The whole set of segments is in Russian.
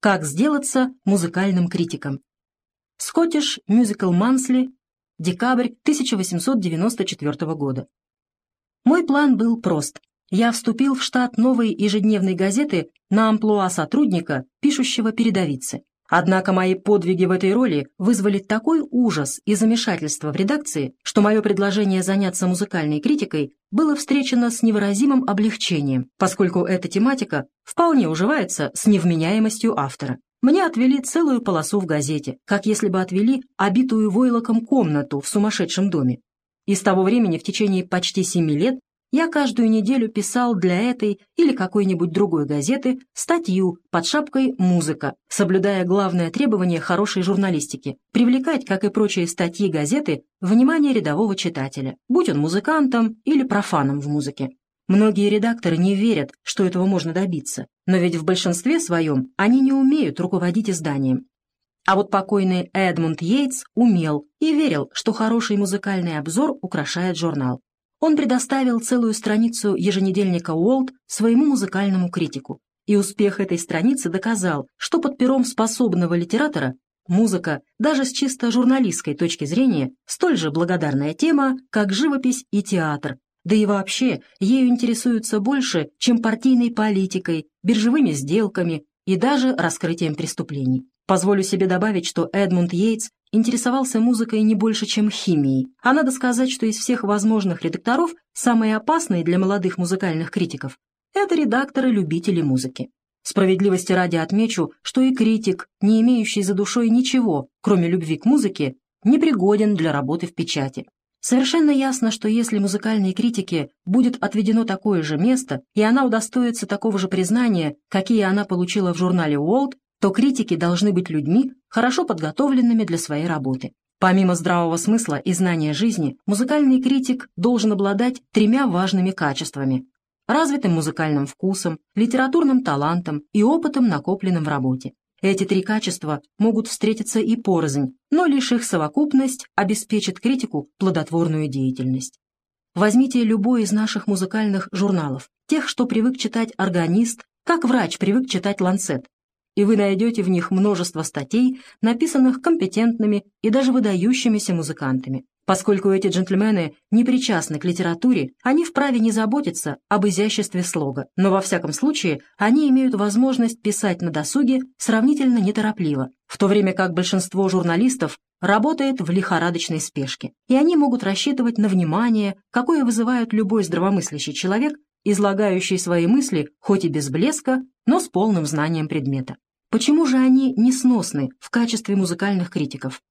Как сделаться музыкальным критиком. Scottish Musical Monthly, декабрь 1894 года. Мой план был прост. Я вступил в штат новой ежедневной газеты на амплуа сотрудника, пишущего передовицы. Однако мои подвиги в этой роли вызвали такой ужас и замешательство в редакции, что мое предложение заняться музыкальной критикой было встречено с невыразимым облегчением, поскольку эта тематика вполне уживается с невменяемостью автора. Мне отвели целую полосу в газете, как если бы отвели обитую войлоком комнату в сумасшедшем доме. И с того времени в течение почти семи лет я каждую неделю писал для этой или какой-нибудь другой газеты статью под шапкой «Музыка», соблюдая главное требование хорошей журналистики – привлекать, как и прочие статьи газеты, внимание рядового читателя, будь он музыкантом или профаном в музыке. Многие редакторы не верят, что этого можно добиться, но ведь в большинстве своем они не умеют руководить изданием. А вот покойный Эдмунд Йейтс умел и верил, что хороший музыкальный обзор украшает журнал он предоставил целую страницу еженедельника «Уолт» своему музыкальному критику. И успех этой страницы доказал, что под пером способного литератора музыка, даже с чисто журналистской точки зрения, столь же благодарная тема, как живопись и театр. Да и вообще, ею интересуются больше, чем партийной политикой, биржевыми сделками и даже раскрытием преступлений. Позволю себе добавить, что Эдмунд Йейтс интересовался музыкой не больше, чем химией, а надо сказать, что из всех возможных редакторов самые опасные для молодых музыкальных критиков – это редакторы-любители музыки. Справедливости ради отмечу, что и критик, не имеющий за душой ничего, кроме любви к музыке, непригоден для работы в печати. Совершенно ясно, что если музыкальной критике будет отведено такое же место, и она удостоится такого же признания, какие она получила в журнале Уолт, то критики должны быть людьми, хорошо подготовленными для своей работы. Помимо здравого смысла и знания жизни, музыкальный критик должен обладать тремя важными качествами – развитым музыкальным вкусом, литературным талантом и опытом, накопленным в работе. Эти три качества могут встретиться и порознь, но лишь их совокупность обеспечит критику плодотворную деятельность. Возьмите любой из наших музыкальных журналов, тех, что привык читать органист, как врач привык читать ланцет, и вы найдете в них множество статей, написанных компетентными и даже выдающимися музыкантами. Поскольку эти джентльмены не причастны к литературе, они вправе не заботиться об изяществе слога, но во всяком случае они имеют возможность писать на досуге сравнительно неторопливо, в то время как большинство журналистов работает в лихорадочной спешке, и они могут рассчитывать на внимание, какое вызывает любой здравомыслящий человек, излагающий свои мысли хоть и без блеска, но с полным знанием предмета. Почему же они несносны в качестве музыкальных критиков?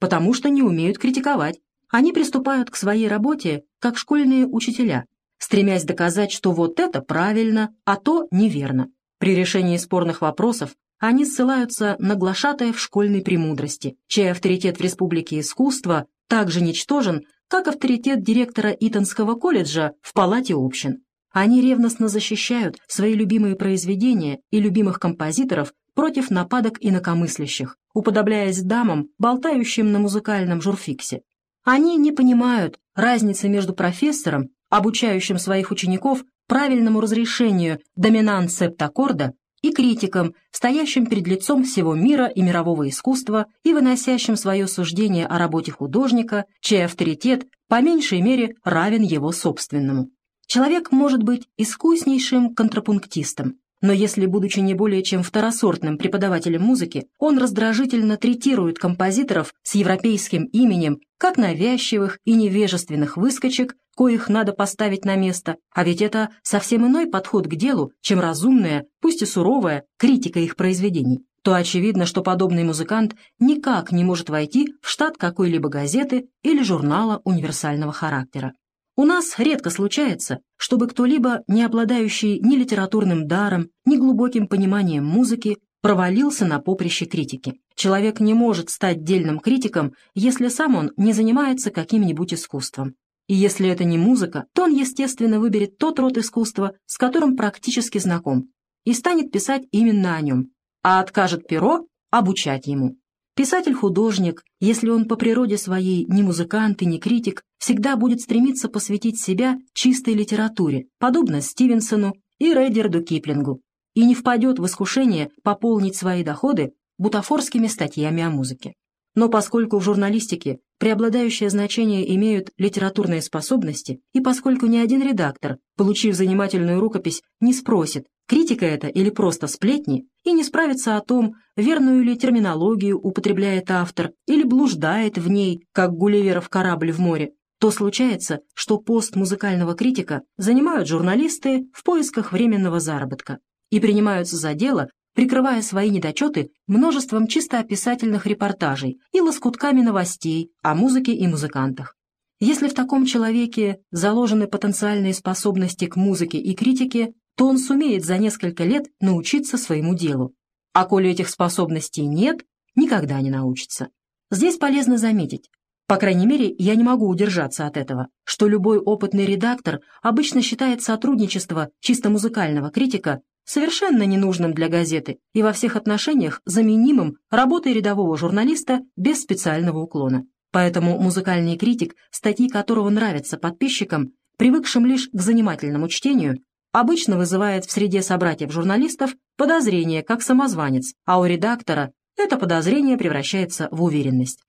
Потому что не умеют критиковать. Они приступают к своей работе как школьные учителя, стремясь доказать, что вот это правильно, а то неверно. При решении спорных вопросов они ссылаются на в школьной премудрости, чей авторитет в Республике искусства так же ничтожен, как авторитет директора Итонского колледжа в Палате общин. Они ревностно защищают свои любимые произведения и любимых композиторов против нападок инакомыслящих, уподобляясь дамам, болтающим на музыкальном журфиксе. Они не понимают разницы между профессором, обучающим своих учеников правильному разрешению доминант септаккорда, и критиком, стоящим перед лицом всего мира и мирового искусства и выносящим свое суждение о работе художника, чей авторитет по меньшей мере равен его собственному. Человек может быть искуснейшим контрапунктистом, но если, будучи не более чем второсортным преподавателем музыки, он раздражительно третирует композиторов с европейским именем как навязчивых и невежественных выскочек, коих надо поставить на место, а ведь это совсем иной подход к делу, чем разумная, пусть и суровая, критика их произведений, то очевидно, что подобный музыкант никак не может войти в штат какой-либо газеты или журнала универсального характера. У нас редко случается, чтобы кто-либо, не обладающий ни литературным даром, ни глубоким пониманием музыки, провалился на поприще критики. Человек не может стать дельным критиком, если сам он не занимается каким-нибудь искусством. И если это не музыка, то он, естественно, выберет тот род искусства, с которым практически знаком, и станет писать именно о нем, а откажет перо – обучать ему. Писатель-художник, если он по природе своей не музыкант и не критик, всегда будет стремиться посвятить себя чистой литературе, подобно Стивенсону и Редерду Киплингу. и не впадет в искушение пополнить свои доходы бутафорскими статьями о музыке. Но поскольку в журналистике преобладающее значение имеют литературные способности, и поскольку ни один редактор, получив занимательную рукопись, не спросит, критика это или просто сплетни, и не справится о том, верную ли терминологию употребляет автор или блуждает в ней, как Гулливеров корабль в море, то случается, что пост музыкального критика занимают журналисты в поисках временного заработка и принимаются за дело, прикрывая свои недочеты множеством чисто описательных репортажей и лоскутками новостей о музыке и музыкантах. Если в таком человеке заложены потенциальные способности к музыке и критике, то он сумеет за несколько лет научиться своему делу. А коли этих способностей нет, никогда не научится. Здесь полезно заметить, по крайней мере, я не могу удержаться от этого, что любой опытный редактор обычно считает сотрудничество чисто музыкального критика совершенно ненужным для газеты и во всех отношениях заменимым работой рядового журналиста без специального уклона. Поэтому музыкальный критик, статьи которого нравятся подписчикам, привыкшим лишь к занимательному чтению, обычно вызывает в среде собратьев-журналистов подозрение как самозванец, а у редактора это подозрение превращается в уверенность.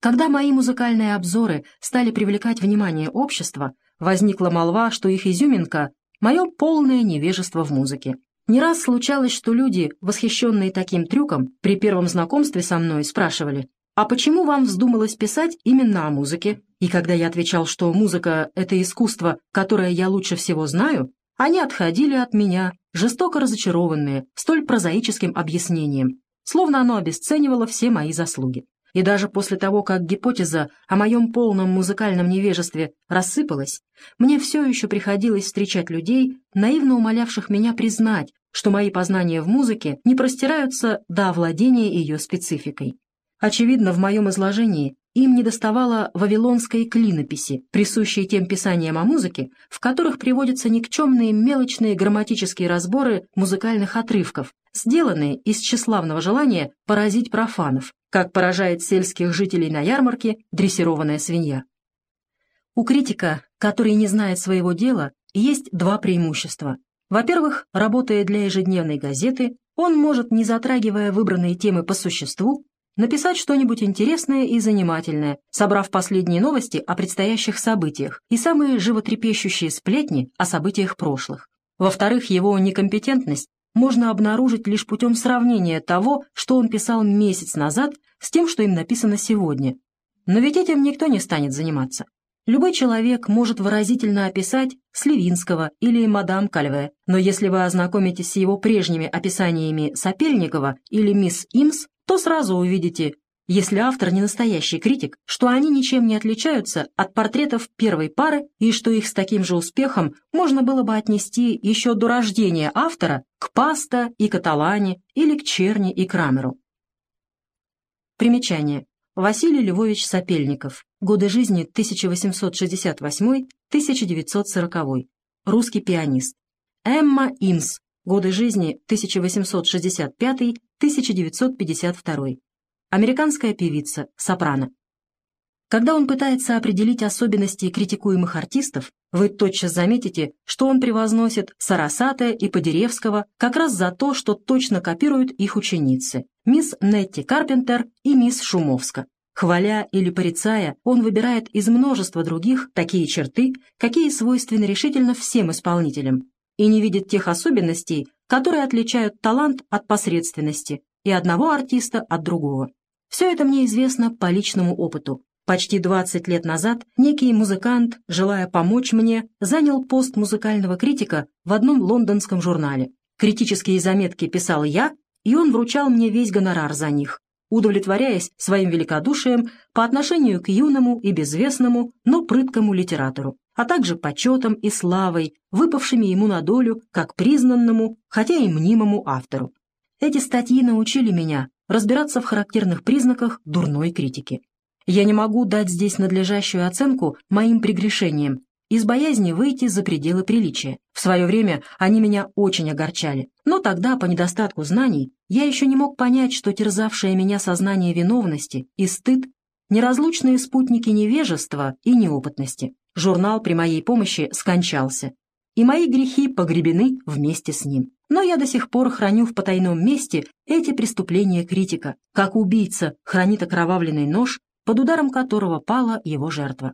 Когда мои музыкальные обзоры стали привлекать внимание общества, возникла молва, что их изюминка — мое полное невежество в музыке. Не раз случалось, что люди, восхищенные таким трюком, при первом знакомстве со мной спрашивали, «А почему вам вздумалось писать именно о музыке?» И когда я отвечал, что музыка — это искусство, которое я лучше всего знаю, они отходили от меня, жестоко разочарованные, столь прозаическим объяснением, словно оно обесценивало все мои заслуги и даже после того, как гипотеза о моем полном музыкальном невежестве рассыпалась, мне все еще приходилось встречать людей, наивно умолявших меня признать, что мои познания в музыке не простираются до овладения ее спецификой. Очевидно, в моем изложении им недоставало вавилонской клинописи, присущей тем писаниям о музыке, в которых приводятся никчемные мелочные грамматические разборы музыкальных отрывков, сделанные из тщеславного желания поразить профанов, как поражает сельских жителей на ярмарке дрессированная свинья. У критика, который не знает своего дела, есть два преимущества. Во-первых, работая для ежедневной газеты, он может, не затрагивая выбранные темы по существу, написать что-нибудь интересное и занимательное, собрав последние новости о предстоящих событиях и самые животрепещущие сплетни о событиях прошлых. Во-вторых, его некомпетентность можно обнаружить лишь путем сравнения того, что он писал месяц назад, с тем, что им написано сегодня. Но ведь этим никто не станет заниматься. Любой человек может выразительно описать Сливинского или мадам Кальве, но если вы ознакомитесь с его прежними описаниями Сапельникова или мисс Имс, то сразу увидите, если автор не настоящий критик, что они ничем не отличаются от портретов первой пары и что их с таким же успехом можно было бы отнести еще до рождения автора к Паста и Каталане или к Черни и Крамеру. Примечание. Василий Львович Сапельников. Годы жизни 1868-1940. Русский пианист. Эмма Имс. Годы жизни 1865-1952 американская певица, сопрано. Когда он пытается определить особенности критикуемых артистов, вы тотчас заметите, что он превозносит Сарасата и Подеревского как раз за то, что точно копируют их ученицы, мисс Нетти Карпентер и мисс Шумовска. Хваля или порицая, он выбирает из множества других такие черты, какие свойственны решительно всем исполнителям, и не видит тех особенностей, которые отличают талант от посредственности, и одного артиста от другого. Все это мне известно по личному опыту. Почти 20 лет назад некий музыкант, желая помочь мне, занял пост музыкального критика в одном лондонском журнале. Критические заметки писал я, и он вручал мне весь гонорар за них, удовлетворяясь своим великодушием по отношению к юному и безвестному, но прыткому литератору, а также почетом и славой, выпавшими ему на долю как признанному, хотя и мнимому автору. Эти статьи научили меня разбираться в характерных признаках дурной критики. Я не могу дать здесь надлежащую оценку моим прегрешениям, из боязни выйти за пределы приличия. В свое время они меня очень огорчали, но тогда, по недостатку знаний, я еще не мог понять, что терзавшее меня сознание виновности и стыд — неразлучные спутники невежества и неопытности. Журнал при моей помощи скончался, и мои грехи погребены вместе с ним. но я до сих пор храню в потайном месте эти преступления критика, как убийца хранит окровавленный нож, под ударом которого пала его жертва.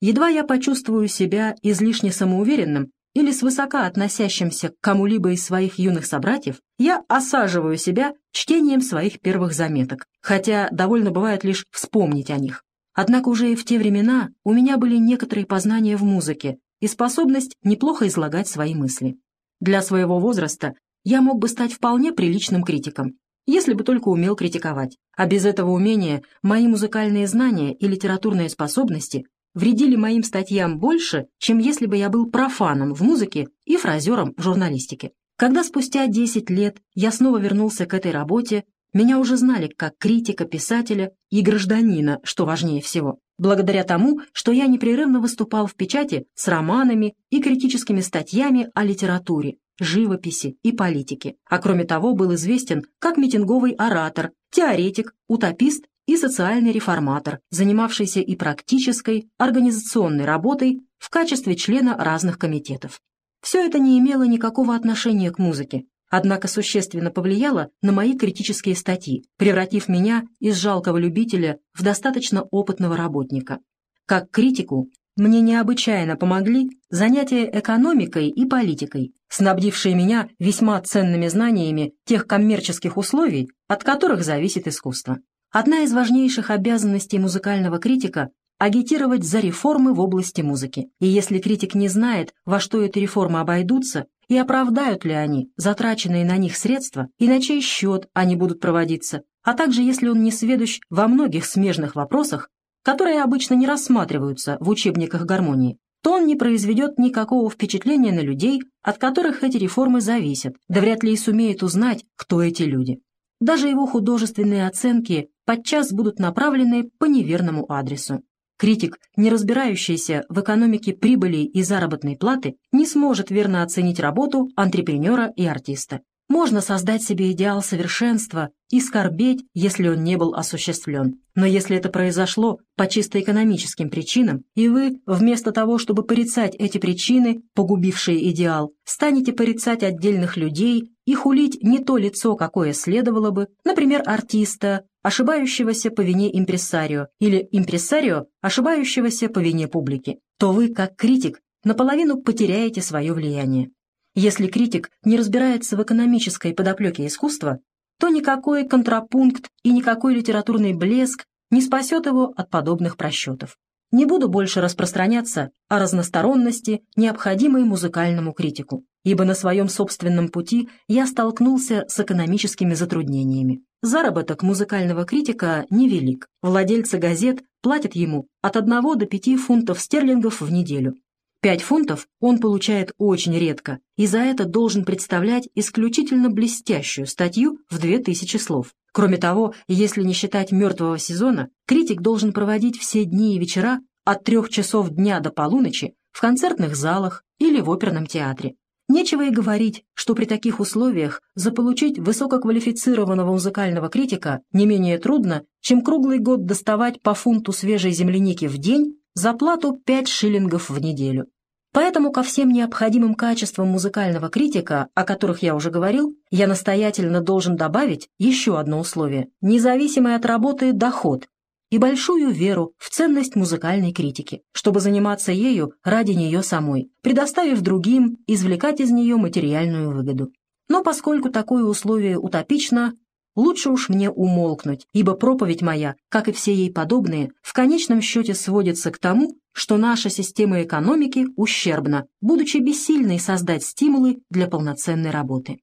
Едва я почувствую себя излишне самоуверенным или свысока относящимся к кому-либо из своих юных собратьев, я осаживаю себя чтением своих первых заметок, хотя довольно бывает лишь вспомнить о них. Однако уже и в те времена у меня были некоторые познания в музыке и способность неплохо излагать свои мысли. Для своего возраста я мог бы стать вполне приличным критиком, если бы только умел критиковать. А без этого умения мои музыкальные знания и литературные способности вредили моим статьям больше, чем если бы я был профаном в музыке и фразером в журналистике. Когда спустя 10 лет я снова вернулся к этой работе, меня уже знали как критика, писателя и гражданина, что важнее всего, благодаря тому, что я непрерывно выступал в печати с романами и критическими статьями о литературе, живописи и политике, а кроме того был известен как митинговый оратор, теоретик, утопист и социальный реформатор, занимавшийся и практической, организационной работой в качестве члена разных комитетов. Все это не имело никакого отношения к музыке, однако существенно повлияло на мои критические статьи, превратив меня из жалкого любителя в достаточно опытного работника. Как критику мне необычайно помогли занятия экономикой и политикой, снабдившие меня весьма ценными знаниями тех коммерческих условий, от которых зависит искусство. Одна из важнейших обязанностей музыкального критика – агитировать за реформы в области музыки. И если критик не знает, во что эти реформы обойдутся, и оправдают ли они затраченные на них средства, и на чей счет они будут проводиться, а также если он не сведущ во многих смежных вопросах, которые обычно не рассматриваются в учебниках гармонии, то он не произведет никакого впечатления на людей, от которых эти реформы зависят, да вряд ли и сумеет узнать, кто эти люди. Даже его художественные оценки подчас будут направлены по неверному адресу. Критик, не разбирающийся в экономике прибыли и заработной платы, не сможет верно оценить работу антрепренера и артиста. Можно создать себе идеал совершенства и скорбеть, если он не был осуществлен. Но если это произошло по чисто экономическим причинам, и вы, вместо того, чтобы порицать эти причины, погубившие идеал, станете порицать отдельных людей и хулить не то лицо, какое следовало бы, например, артиста, ошибающегося по вине импрессарио, или импрессарио, ошибающегося по вине публики, то вы, как критик, наполовину потеряете свое влияние. Если критик не разбирается в экономической подоплеке искусства, то никакой контрапункт и никакой литературный блеск не спасет его от подобных просчетов. Не буду больше распространяться о разносторонности, необходимой музыкальному критику, ибо на своем собственном пути я столкнулся с экономическими затруднениями. Заработок музыкального критика невелик. Владельцы газет платят ему от 1 до 5 фунтов стерлингов в неделю. Пять фунтов он получает очень редко, и за это должен представлять исключительно блестящую статью в две тысячи слов. Кроме того, если не считать мертвого сезона, критик должен проводить все дни и вечера от трех часов дня до полуночи в концертных залах или в оперном театре. Нечего и говорить, что при таких условиях заполучить высококвалифицированного музыкального критика не менее трудно, чем круглый год доставать по фунту свежей земляники в день за плату 5 шиллингов в неделю. Поэтому ко всем необходимым качествам музыкального критика, о которых я уже говорил, я настоятельно должен добавить еще одно условие – независимый от работы доход и большую веру в ценность музыкальной критики, чтобы заниматься ею ради нее самой, предоставив другим извлекать из нее материальную выгоду. Но поскольку такое условие утопично, лучше уж мне умолкнуть, ибо проповедь моя, как и все ей подобные, в конечном счете сводится к тому, что наша система экономики ущербна, будучи бессильной создать стимулы для полноценной работы.